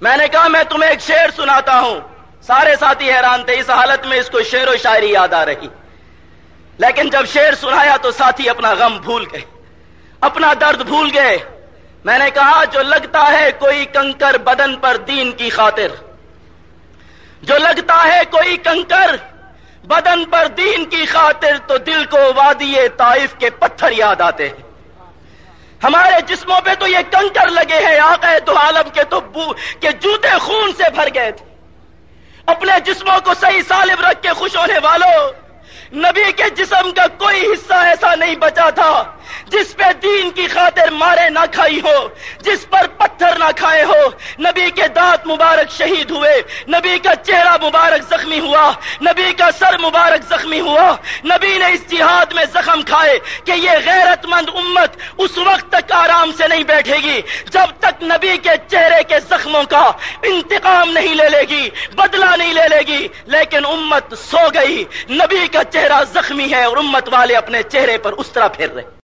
میں نے کہا میں تمہیں ایک شعر سناتا ہوں۔ سارے ساتھی حیران تھے، اس حالت میں اس کو شعر و شاعری یاد آ رہی۔ لیکن جب شعر سنایا تو ساتھی اپنا غم بھول گئے۔ اپنا درد بھول گئے۔ میں نے کہا، جو لگتا ہے کوئی کنکر بدن پر دین کی خاطر۔ جو لگتا ہے کوئی کنکر بدن پر دین کی خاطر تو دل کو وادی طائف کے پتھر یاد آتے ہیں۔ ہمارے جسموں پہ تو یہ کنکر لگے ہیں، آقا تو عالم کے تو بو کے جوتے خون سے بھر گئے تھے۔ اپنے جسموں کو صحیح سالم رکھ کے خوش ہونے والوں، نبی کے جسم کا کوئی حصہ ایسا نہیں بچا تھا جس پہ دین کی خاطر مارے نہ کھائی ہو، جس پر پتھر نہ کھائے ہو۔ نبی کے دانت مبارک شہید ہوئے۔ نبی کا چہرہ مبارک زخمی ہوا۔ نبی کا سر مبارک زخمی ہوا۔ نبی نے اس جہاد میں زخم کھائے کہ یہ غیرت مند امت اس وقت تک آرام سے نہیں بیٹھے گی۔ جب تک نبی کے چہرے کے زخموں کا انتقام نہیں لے لے گی، بدلہ نہیں لے لے گی، لیکن امت سو گئی۔ نبی کا چہرہ زخمی ہے اور امت والے اپنے چہرے پر اس طرح پھر رہے۔